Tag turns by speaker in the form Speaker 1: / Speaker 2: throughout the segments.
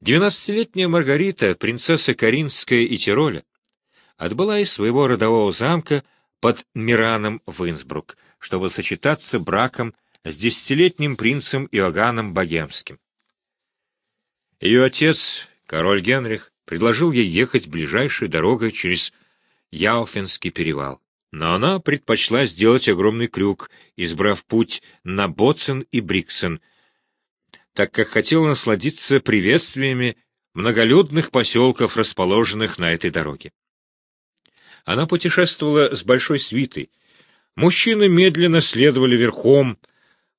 Speaker 1: Двенадцатилетняя Маргарита, принцесса Каринская и Тироля, отбыла из своего родового замка под Мираном в Инсбрук, чтобы сочетаться браком с десятилетним принцем Иоганном Богемским. Ее отец, король Генрих, предложил ей ехать ближайшей дорогой через Яуфенский перевал. Но она предпочла сделать огромный крюк, избрав путь на Боцен и Бриксен, так как хотела насладиться приветствиями многолюдных поселков, расположенных на этой дороге. Она путешествовала с большой свитой. Мужчины медленно следовали верхом,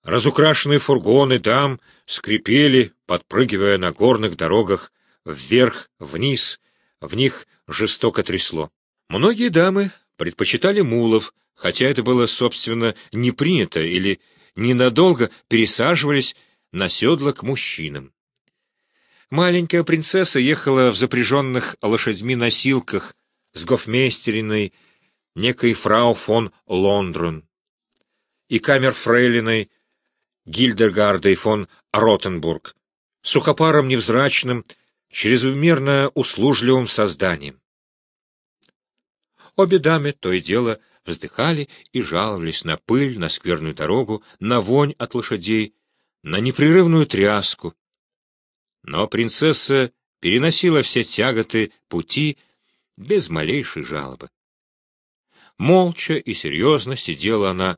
Speaker 1: разукрашенные фургоны дам скрипели, подпрыгивая на горных дорогах вверх, вниз, в них жестоко трясло. Многие дамы предпочитали мулов, хотя это было, собственно, не принято или ненадолго пересаживались на седла к мужчинам. Маленькая принцесса ехала в запряженных лошадьми носилках с гофмейстериной некой фрау фон Лондрун и камерфрейлиной Гильдергардой фон Ротенбург, сухопаром невзрачным, чрезмерно услужливым созданием. Обе дамы то и дело вздыхали и жаловались на пыль, на скверную дорогу, на вонь от лошадей, на непрерывную тряску. Но принцесса переносила все тяготы пути без малейшей жалобы. Молча и серьезно сидела она,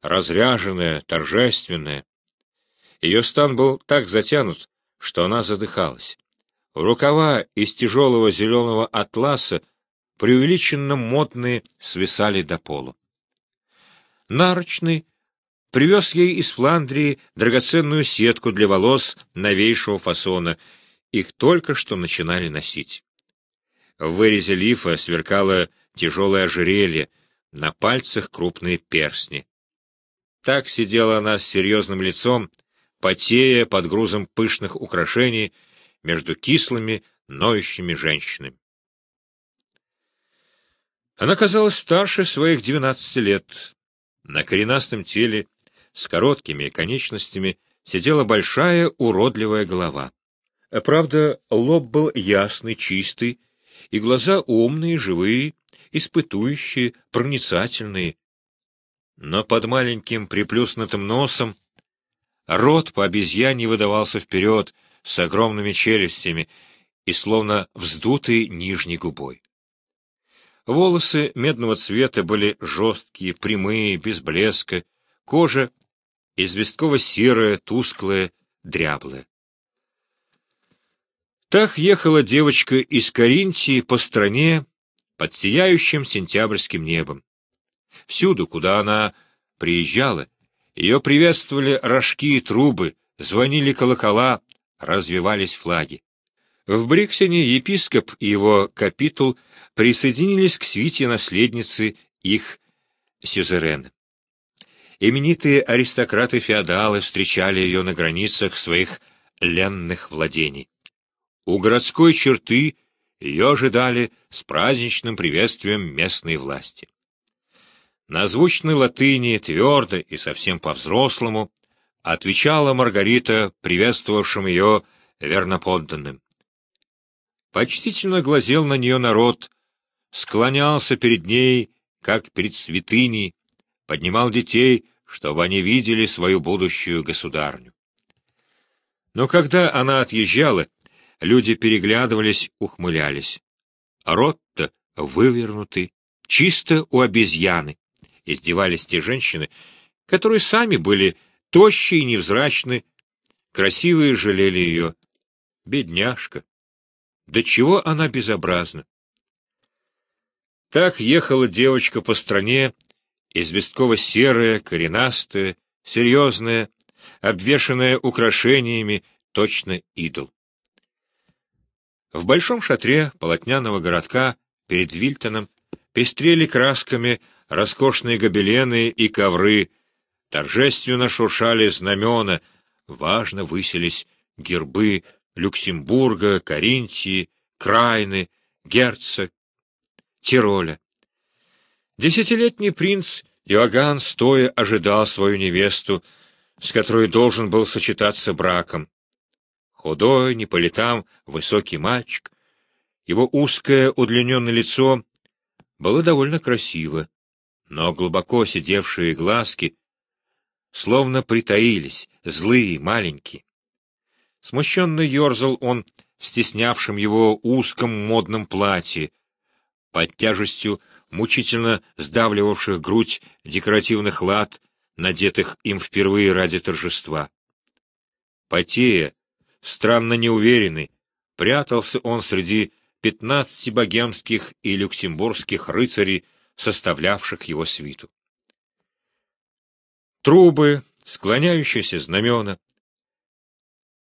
Speaker 1: разряженная, торжественная. Ее стан был так затянут, что она задыхалась. Рукава из тяжелого зеленого атласа преувеличенно модные, свисали до полу. Нарочный привез ей из Фландрии драгоценную сетку для волос новейшего фасона, их только что начинали носить. В вырезе лифа сверкало тяжелое ожерелье, на пальцах крупные перстни. Так сидела она с серьезным лицом, потея под грузом пышных украшений между кислыми, ноющими женщинами. Она казалась старше своих двенадцати лет. На коренастом теле с короткими конечностями сидела большая уродливая голова. Правда, лоб был ясный, чистый, и глаза умные, живые, испытующие, проницательные. Но под маленьким приплюснутым носом рот по обезьяне выдавался вперед с огромными челюстями и словно вздутой нижней губой. Волосы медного цвета были жесткие, прямые, без блеска, кожа известково-серая, тусклая, дряблая. Так ехала девочка из Каринтии по стране под сияющим сентябрьским небом. Всюду, куда она приезжала, ее приветствовали рожки и трубы, звонили колокола, развивались флаги. В Бриксене епископ и его капитул присоединились к свите наследницы их сюзерена. Именитые аристократы-феодалы встречали ее на границах своих ленных владений. У городской черты ее ожидали с праздничным приветствием местной власти. На звучной латыни, твердо и совсем по-взрослому, отвечала Маргарита приветствовавшим ее верноподданным почтительно глазел на нее народ, склонялся перед ней, как перед святыней, поднимал детей, чтобы они видели свою будущую государню. Но когда она отъезжала, люди переглядывались, ухмылялись. рот-то вывернутый, чисто у обезьяны, издевались те женщины, которые сами были тощие и невзрачны, красивые жалели ее. Бедняжка. До чего она безобразна! Так ехала девочка по стране, известково-серая, коренастая, серьезная, обвешанная украшениями, точно идол. В большом шатре полотняного городка перед Вильтоном пестрели красками роскошные гобелены и ковры, торжественно шуршали знамена, важно высились гербы Люксембурга, Каринтии, Крайны, Герцог, Тироля. Десятилетний принц Иоганн стоя ожидал свою невесту, с которой должен был сочетаться браком. Худой, не по летам, высокий мальчик. Его узкое удлиненное лицо было довольно красиво, но глубоко сидевшие глазки словно притаились, злые, маленькие. Смущенно ерзал он в стеснявшем его узком модном платье, под тяжестью мучительно сдавливавших грудь декоративных лад, надетых им впервые ради торжества. Потея, странно неуверенный, прятался он среди пятнадцати богемских и люксембургских рыцарей, составлявших его свиту. Трубы, склоняющиеся знамена.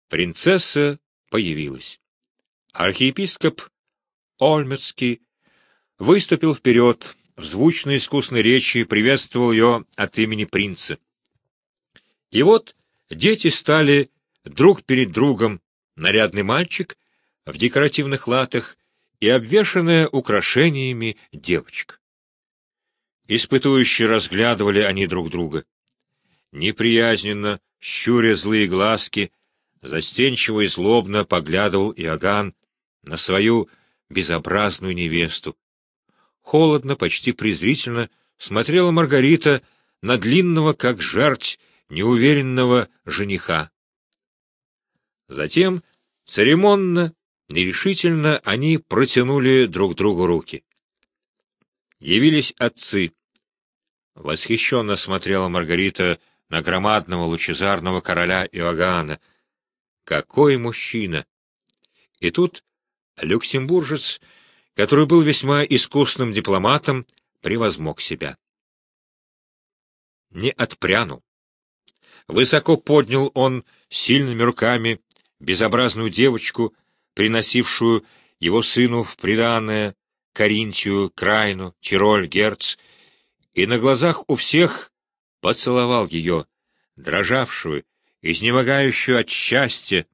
Speaker 1: Принцесса появилась. Архиепископ Ольмецкий выступил вперед, в звучной искусной речи приветствовал ее от имени принца. И вот дети стали друг перед другом, нарядный мальчик в декоративных латах и обвешанная украшениями девочка. Испытующе разглядывали они друг друга. Неприязненно, щуря злые глазки, застенчиво и злобно поглядывал Иоганн на свою безобразную невесту. Холодно, почти презрительно смотрела Маргарита на длинного, как жерть, неуверенного жениха. Затем, церемонно, нерешительно, они протянули друг другу руки. Явились отцы. Восхищенно смотрела Маргарита на громадного лучезарного короля Иоганна. Какой мужчина! И тут люксембуржец, который был весьма искусным дипломатом, превозмог себя. Не отпрянул. Высоко поднял он сильными руками безобразную девочку, приносившую его сыну в приданное Каринтию, Крайну, Тироль, Герц, и на глазах у всех поцеловал ее, дрожавшую, изнемогающую от счастья,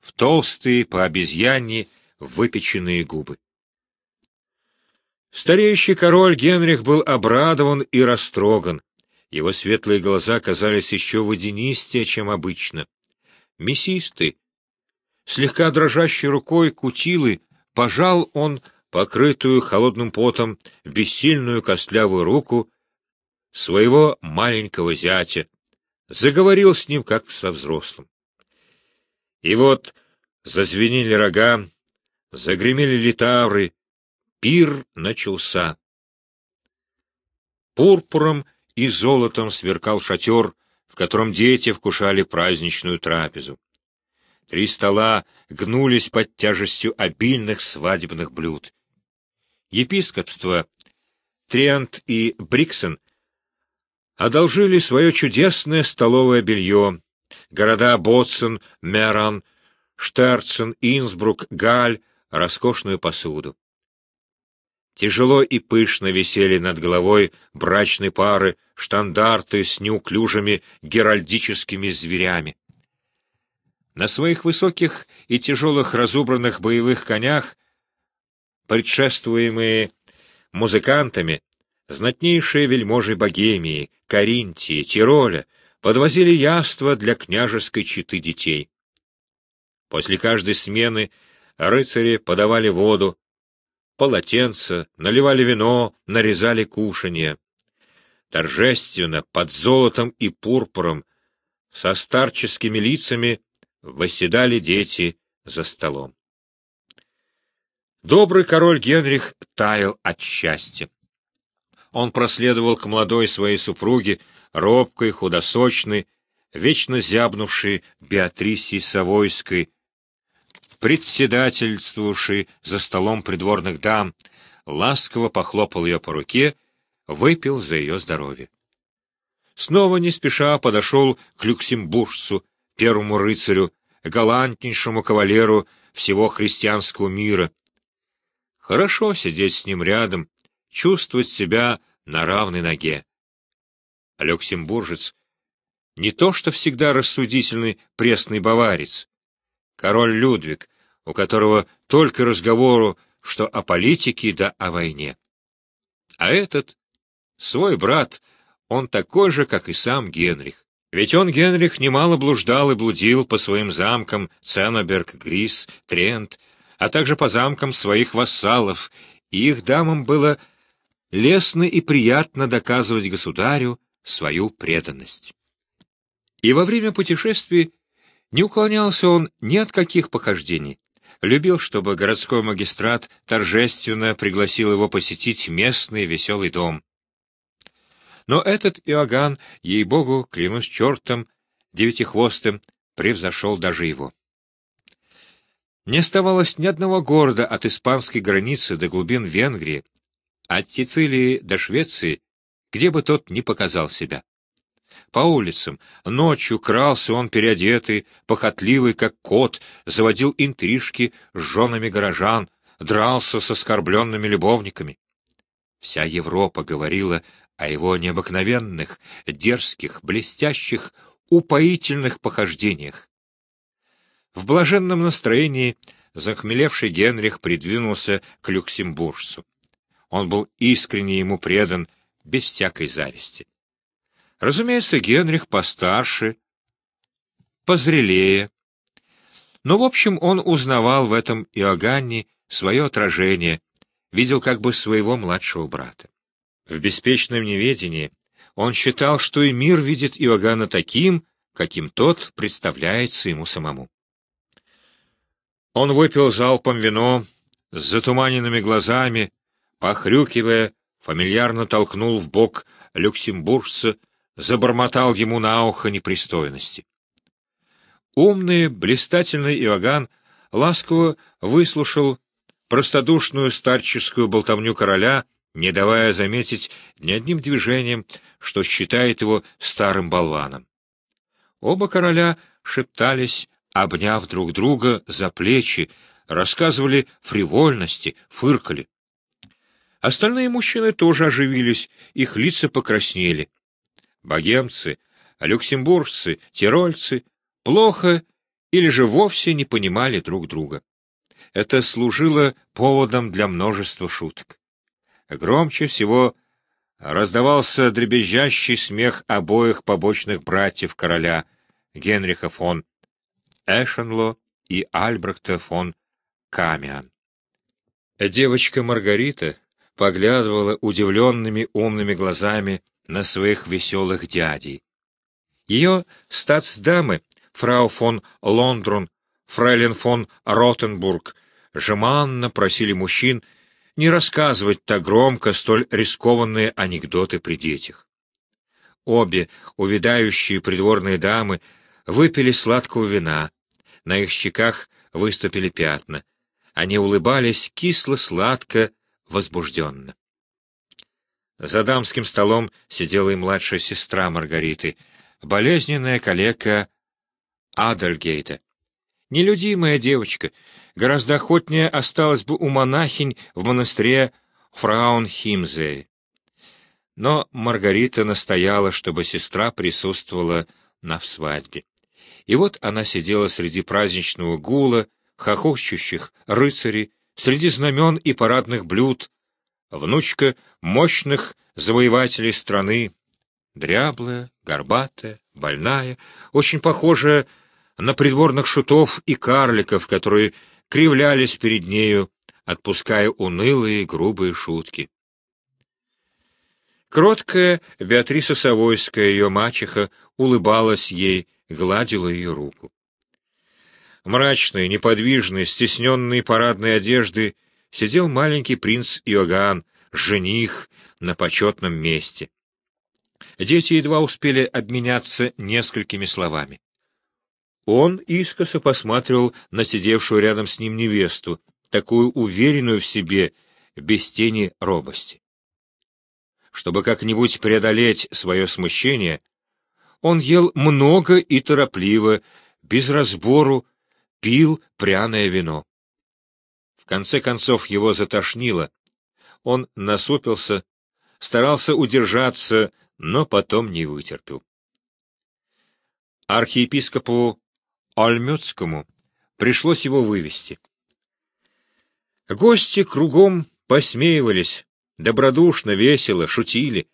Speaker 1: в толстые по обезьяне выпеченные губы. Стареющий король Генрих был обрадован и растроган. Его светлые глаза казались еще водянистее, чем обычно. Мясистый, слегка дрожащей рукой кутилы пожал он покрытую холодным потом бессильную костлявую руку своего маленького зятя, заговорил с ним, как со взрослым. И вот зазвенели рога, загремели литавры, пир начался. Пурпуром и золотом сверкал шатер, в котором дети вкушали праздничную трапезу. Три стола гнулись под тяжестью обильных свадебных блюд. Епископство Триант и Бриксон одолжили свое чудесное столовое белье. Города Ботсен, Меран, Штерцен, Инсбрук, Галь — роскошную посуду. Тяжело и пышно висели над головой брачной пары штандарты с неуклюжими геральдическими зверями. На своих высоких и тяжелых разубранных боевых конях, предшествуемые музыкантами, знатнейшие вельможи Богемии, Каринтии, Тироля подвозили яства для княжеской четы детей. После каждой смены рыцари подавали воду, полотенца, наливали вино, нарезали кушанья. Торжественно, под золотом и пурпуром, со старческими лицами восседали дети за столом. Добрый король Генрих таял от счастья. Он проследовал к молодой своей супруге, робкой, худосочной, вечно зябнувшей Беатрисии Савойской, председательствовавшей за столом придворных дам, ласково похлопал ее по руке, выпил за ее здоровье. Снова не спеша подошел к люксембуржцу, первому рыцарю, галантнейшему кавалеру всего христианского мира. Хорошо сидеть с ним рядом, чувствовать себя на равной ноге. Люксембуржец не то что всегда рассудительный пресный баварец, король Людвиг, у которого только разговору, что о политике да о войне. А этот, свой брат, он такой же, как и сам Генрих Ведь он, Генрих, немало блуждал и блудил по своим замкам Ценоберг, Грис, Трент, а также по замкам своих вассалов, и их дамам было лестно и приятно доказывать государю свою преданность. И во время путешествий не уклонялся он ни от каких похождений. Любил, чтобы городской магистрат торжественно пригласил его посетить местный веселый дом. Но этот Иоганн, ей-богу, клянусь чертом, девятихвостым, превзошел даже его. Не оставалось ни одного города от испанской границы до глубин Венгрии, от Сицилии до Швеции, где бы тот ни показал себя. По улицам ночью крался он переодетый, похотливый, как кот, заводил интрижки с женами горожан, дрался с оскорбленными любовниками. Вся Европа говорила о его необыкновенных, дерзких, блестящих, упоительных похождениях. В блаженном настроении захмелевший Генрих придвинулся к люксембуржцу. Он был искренне ему предан, без всякой зависти. Разумеется, Генрих постарше, позрелее. Но, в общем, он узнавал в этом Иоганне свое отражение, видел как бы своего младшего брата. В беспечном неведении он считал, что и мир видит Иоганна таким, каким тот представляется ему самому. Он выпил залпом вино с затуманенными глазами, похрюкивая, фамильярно толкнул в бок люксембуржца, забормотал ему на ухо непристойности. Умный, блистательный Иоганн ласково выслушал простодушную старческую болтовню короля — не давая заметить ни одним движением, что считает его старым болваном. Оба короля шептались, обняв друг друга за плечи, рассказывали фривольности, фыркали. Остальные мужчины тоже оживились, их лица покраснели. Богемцы, люксембуржцы, тирольцы плохо или же вовсе не понимали друг друга. Это служило поводом для множества шуток. Громче всего раздавался дребезжащий смех обоих побочных братьев короля, Генриха фон Эшенло и Альбрехта фон Камиан. Девочка Маргарита поглядывала удивленными умными глазами на своих веселых дядей. Ее статсдамы, фрау фон Лондрон, фрейлин фон Ротенбург, жеманно просили мужчин не рассказывать так громко столь рискованные анекдоты при детях. Обе увядающие придворные дамы выпили сладкого вина, на их щеках выступили пятна. Они улыбались кисло-сладко, возбужденно. За дамским столом сидела и младшая сестра Маргариты, болезненная коллега Адальгейта. Нелюдимая девочка, гораздо охотнее осталась бы у монахинь в монастыре Фраунхимзе. Но Маргарита настояла, чтобы сестра присутствовала на свадьбе. И вот она сидела среди праздничного гула, хохочущих рыцарей, среди знамен и парадных блюд, внучка мощных завоевателей страны, дряблая, горбатая, больная, очень похожая на придворных шутов и карликов, которые кривлялись перед нею, отпуская унылые грубые шутки. Кроткая Беатриса Савойская, ее мачеха, улыбалась ей, гладила ее руку. Мрачный, неподвижный, стесненный парадной одежды, сидел маленький принц Иоганн, жених, на почетном месте. Дети едва успели обменяться несколькими словами. Он искоса посматривал на сидевшую рядом с ним невесту, такую уверенную в себе, без тени робости. Чтобы как-нибудь преодолеть свое смущение, он ел много и торопливо, без разбору, пил пряное вино. Конце концов его затошнило. Он насупился, старался удержаться, но потом не вытерпел. Архиепископу Альмюцкому пришлось его вывести. Гости кругом посмеивались, добродушно, весело, шутили.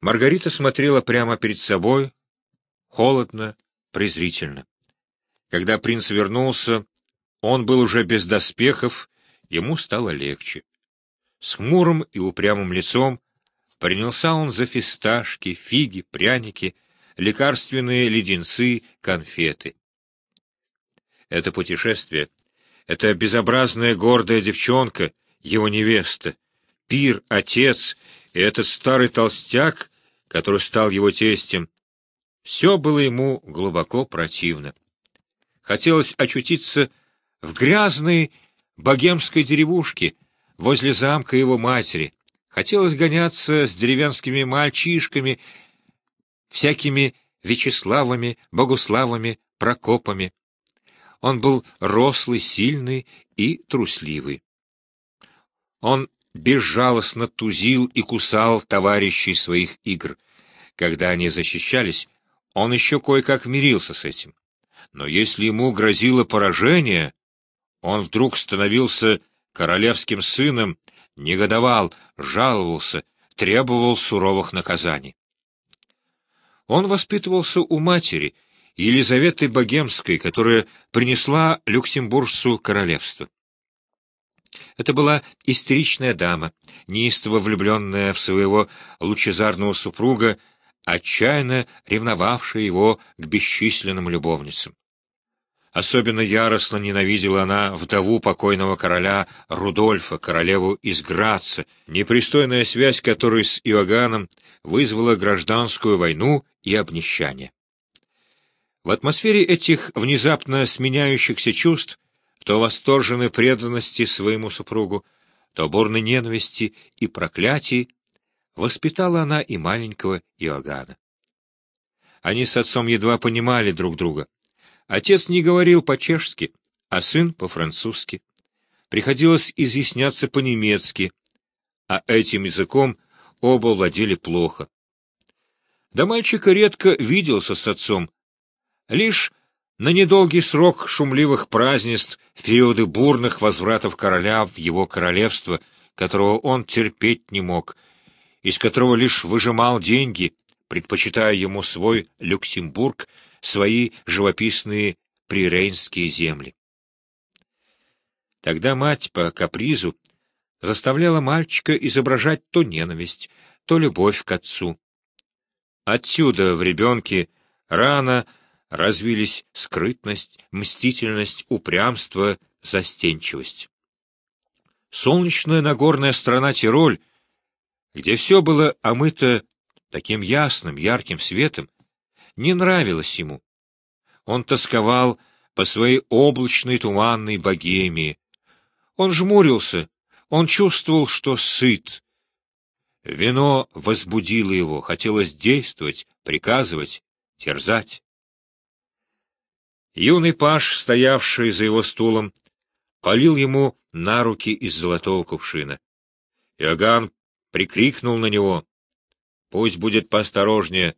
Speaker 1: Маргарита смотрела прямо перед собой, холодно, презрительно. Когда принц вернулся, он был уже без доспехов, ему стало легче. С хмурым и упрямым лицом принялся он за фисташки, фиги, пряники, лекарственные леденцы, конфеты. Это путешествие, эта безобразная гордая девчонка, его невеста, пир, отец и этот старый толстяк, который стал его тестем, все было ему глубоко противно. Хотелось очутиться в грязной богемской деревушке возле замка его матери. Хотелось гоняться с деревенскими мальчишками, всякими Вячеславами, Богуславами, Прокопами. Он был рослый, сильный и трусливый. Он безжалостно тузил и кусал товарищей своих игр. Когда они защищались, он еще кое-как мирился с этим. Но если ему грозило поражение, он вдруг становился королевским сыном, негодовал, жаловался, требовал суровых наказаний. Он воспитывался у матери, Елизаветы Богемской, которая принесла Люксембуржцу королевство. Это была истеричная дама, неистово влюбленная в своего лучезарного супруга, отчаянно ревновавшая его к бесчисленным любовницам. Особенно яростно ненавидела она вдову покойного короля Рудольфа, королеву из Граца, непристойная связь которой с Иоганном вызвала гражданскую войну и обнищание. В атмосфере этих внезапно сменяющихся чувств, то восторженной преданности своему супругу, то бурной ненависти и проклятий, воспитала она и маленького Иоганна. Они с отцом едва понимали друг друга. Отец не говорил по-чешски, а сын по-французски. Приходилось изъясняться по-немецки, а этим языком оба владели плохо. До мальчика редко виделся с отцом, Лишь на недолгий срок шумливых празднеств в периоды бурных возвратов короля в его королевство, которого он терпеть не мог, из которого лишь выжимал деньги, предпочитая ему свой Люксембург, свои живописные прирейнские земли. Тогда мать по капризу заставляла мальчика изображать то ненависть, то любовь к отцу. Отсюда в ребенке рано развились скрытность, мстительность, упрямство, застенчивость. Солнечная нагорная страна Тироль, где все было омыто таким ясным, ярким светом, не нравилась ему. Он тосковал по своей облачной туманной богемии. Он жмурился, он чувствовал, что сыт. Вино возбудило его, хотелось действовать, приказывать, терзать. Юный паш, стоявший за его стулом, полил ему на руки из золотого кувшина. Иоганн прикрикнул на него. «Пусть будет поосторожнее,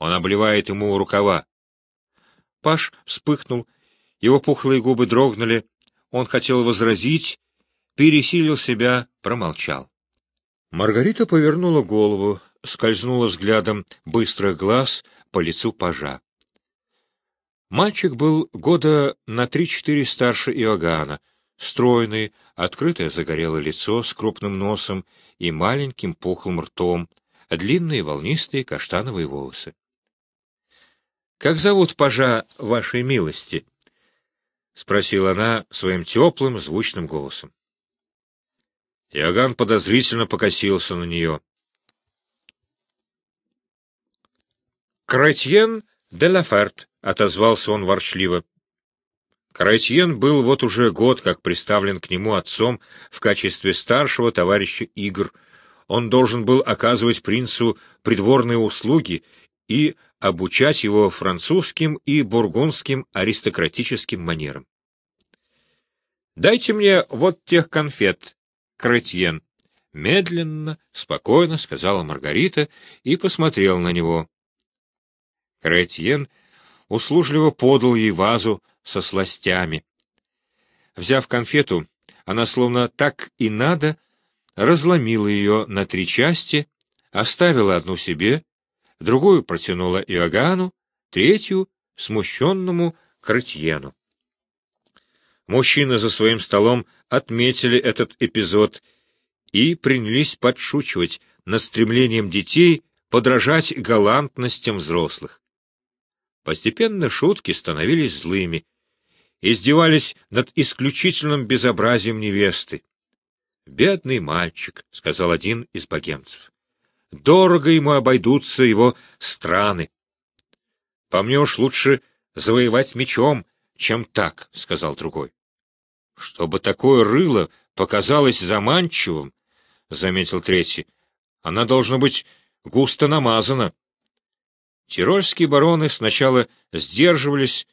Speaker 1: он обливает ему рукава». Паш вспыхнул, его пухлые губы дрогнули, он хотел возразить, пересилил себя, промолчал. Маргарита повернула голову, скользнула взглядом быстрых глаз по лицу пажа. Мальчик был года на три-четыре старше Иоганна, стройный, открытое загорелое лицо с крупным носом и маленьким пухлым ртом, длинные волнистые каштановые волосы. — Как зовут пажа вашей милости? — спросила она своим теплым, звучным голосом. Иоганн подозрительно покосился на нее. — Кретьен де Лаферт, — отозвался он ворчливо. Каратьен был вот уже год как приставлен к нему отцом в качестве старшего товарища игр. Он должен был оказывать принцу придворные услуги и обучать его французским и бургундским аристократическим манерам. «Дайте мне вот тех конфет, Кретьен», — медленно, спокойно сказала Маргарита и посмотрел на него. Кретьен — услужливо подал ей вазу со сластями. Взяв конфету, она словно так и надо разломила ее на три части, оставила одну себе, другую протянула Иоганну, третью — смущенному Кретьену. Мужчины за своим столом отметили этот эпизод и принялись подшучивать над стремлением детей подражать галантностям взрослых. Постепенно шутки становились злыми, издевались над исключительным безобразием невесты. «Бедный мальчик», — сказал один из богемцев. «Дорого ему обойдутся его страны. По мне уж лучше завоевать мечом, чем так», — сказал другой. «Чтобы такое рыло показалось заманчивым», — заметил третий, — «она должна быть густо намазана». Тирольские бароны сначала сдерживались,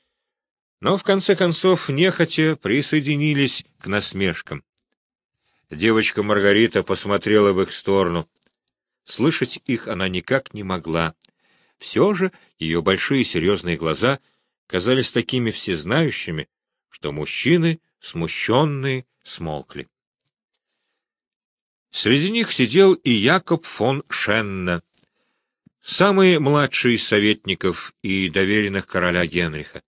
Speaker 1: но в конце концов нехотя присоединились к насмешкам. Девочка Маргарита посмотрела в их сторону. Слышать их она никак не могла. Все же ее большие серьезные глаза казались такими всезнающими, что мужчины смущенные, смолкли. Среди них сидел и Якоб фон Шенна, самый младший из советников и доверенных короля Генриха.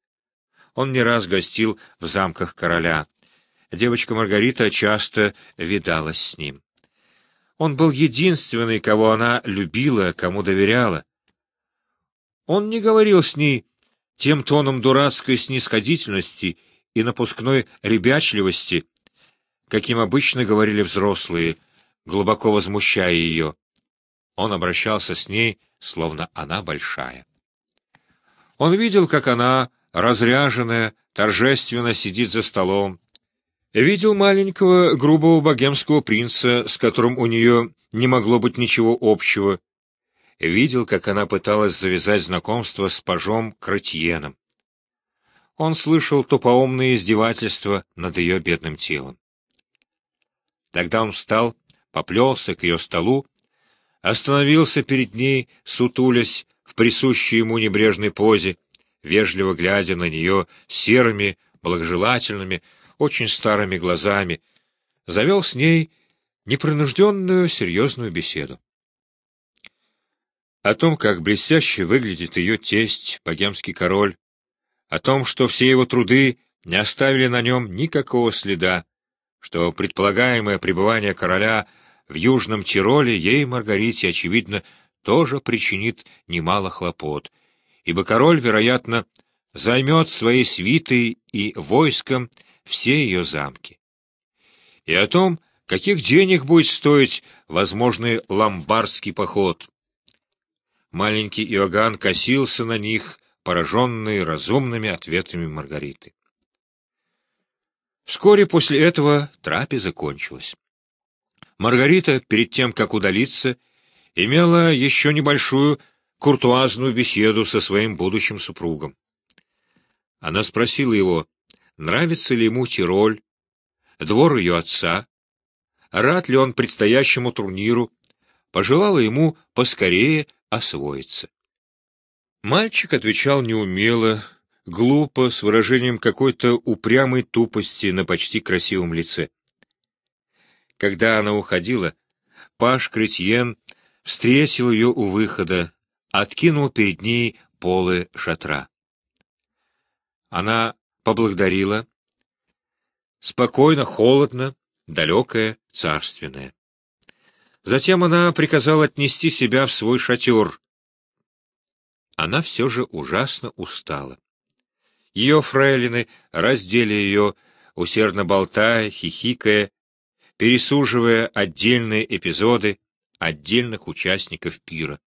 Speaker 1: Он не раз гостил в замках короля. Девочка Маргарита часто видалась с ним. Он был единственный, кого она любила, кому доверяла. Он не говорил с ней тем тоном дурацкой снисходительности и напускной ребячливости, каким обычно говорили взрослые, глубоко возмущая ее. Он обращался с ней, словно она большая. Он видел, как она, разряженная, торжественно сидит за столом, видел маленького грубого богемского принца, с которым у нее не могло быть ничего общего, видел, как она пыталась завязать знакомство с пажом Кратьеном. Он слышал тупоумные издевательства над ее бедным телом. Тогда он встал, поплелся к ее столу, остановился перед ней, сутулясь в присущей ему небрежной позе, вежливо глядя на нее серыми, благожелательными, очень старыми глазами, завел с ней непринужденную серьезную беседу. О том, как блестяще выглядит ее тесть, богемский король, о том, что все его труды не оставили на нем никакого следа, что предполагаемое пребывание короля в Южном Тироле ей, Маргарите, очевидно, тоже причинит немало хлопот, ибо король, вероятно, займет своей свитой и войском все ее замки. И о том, каких денег будет стоить возможный ломбардский поход. Маленький Иоганн косился на них, пораженный разумными ответами Маргариты. Вскоре после этого трапеза кончилась. Маргарита, перед тем, как удалиться, имела еще небольшую куртуазную беседу со своим будущим супругом. Она спросила его, нравится ли ему Тироль, двор ее отца, рад ли он предстоящему турниру, пожелала ему поскорее освоиться. Мальчик отвечал неумело, глупо, с выражением какой-то упрямой тупости на почти красивом лице. Когда она уходила, Паш Кретьен встретил ее у выхода, откинул перед ней полы шатра. Она поблагодарила. Спокойно, холодно, далекая, царственная. Затем она приказала отнести себя в свой шатер, она все же ужасно устала. Ее фрейлины раздели ее, усердно болтая, хихикая, пересуживая отдельные эпизоды отдельных участников пира.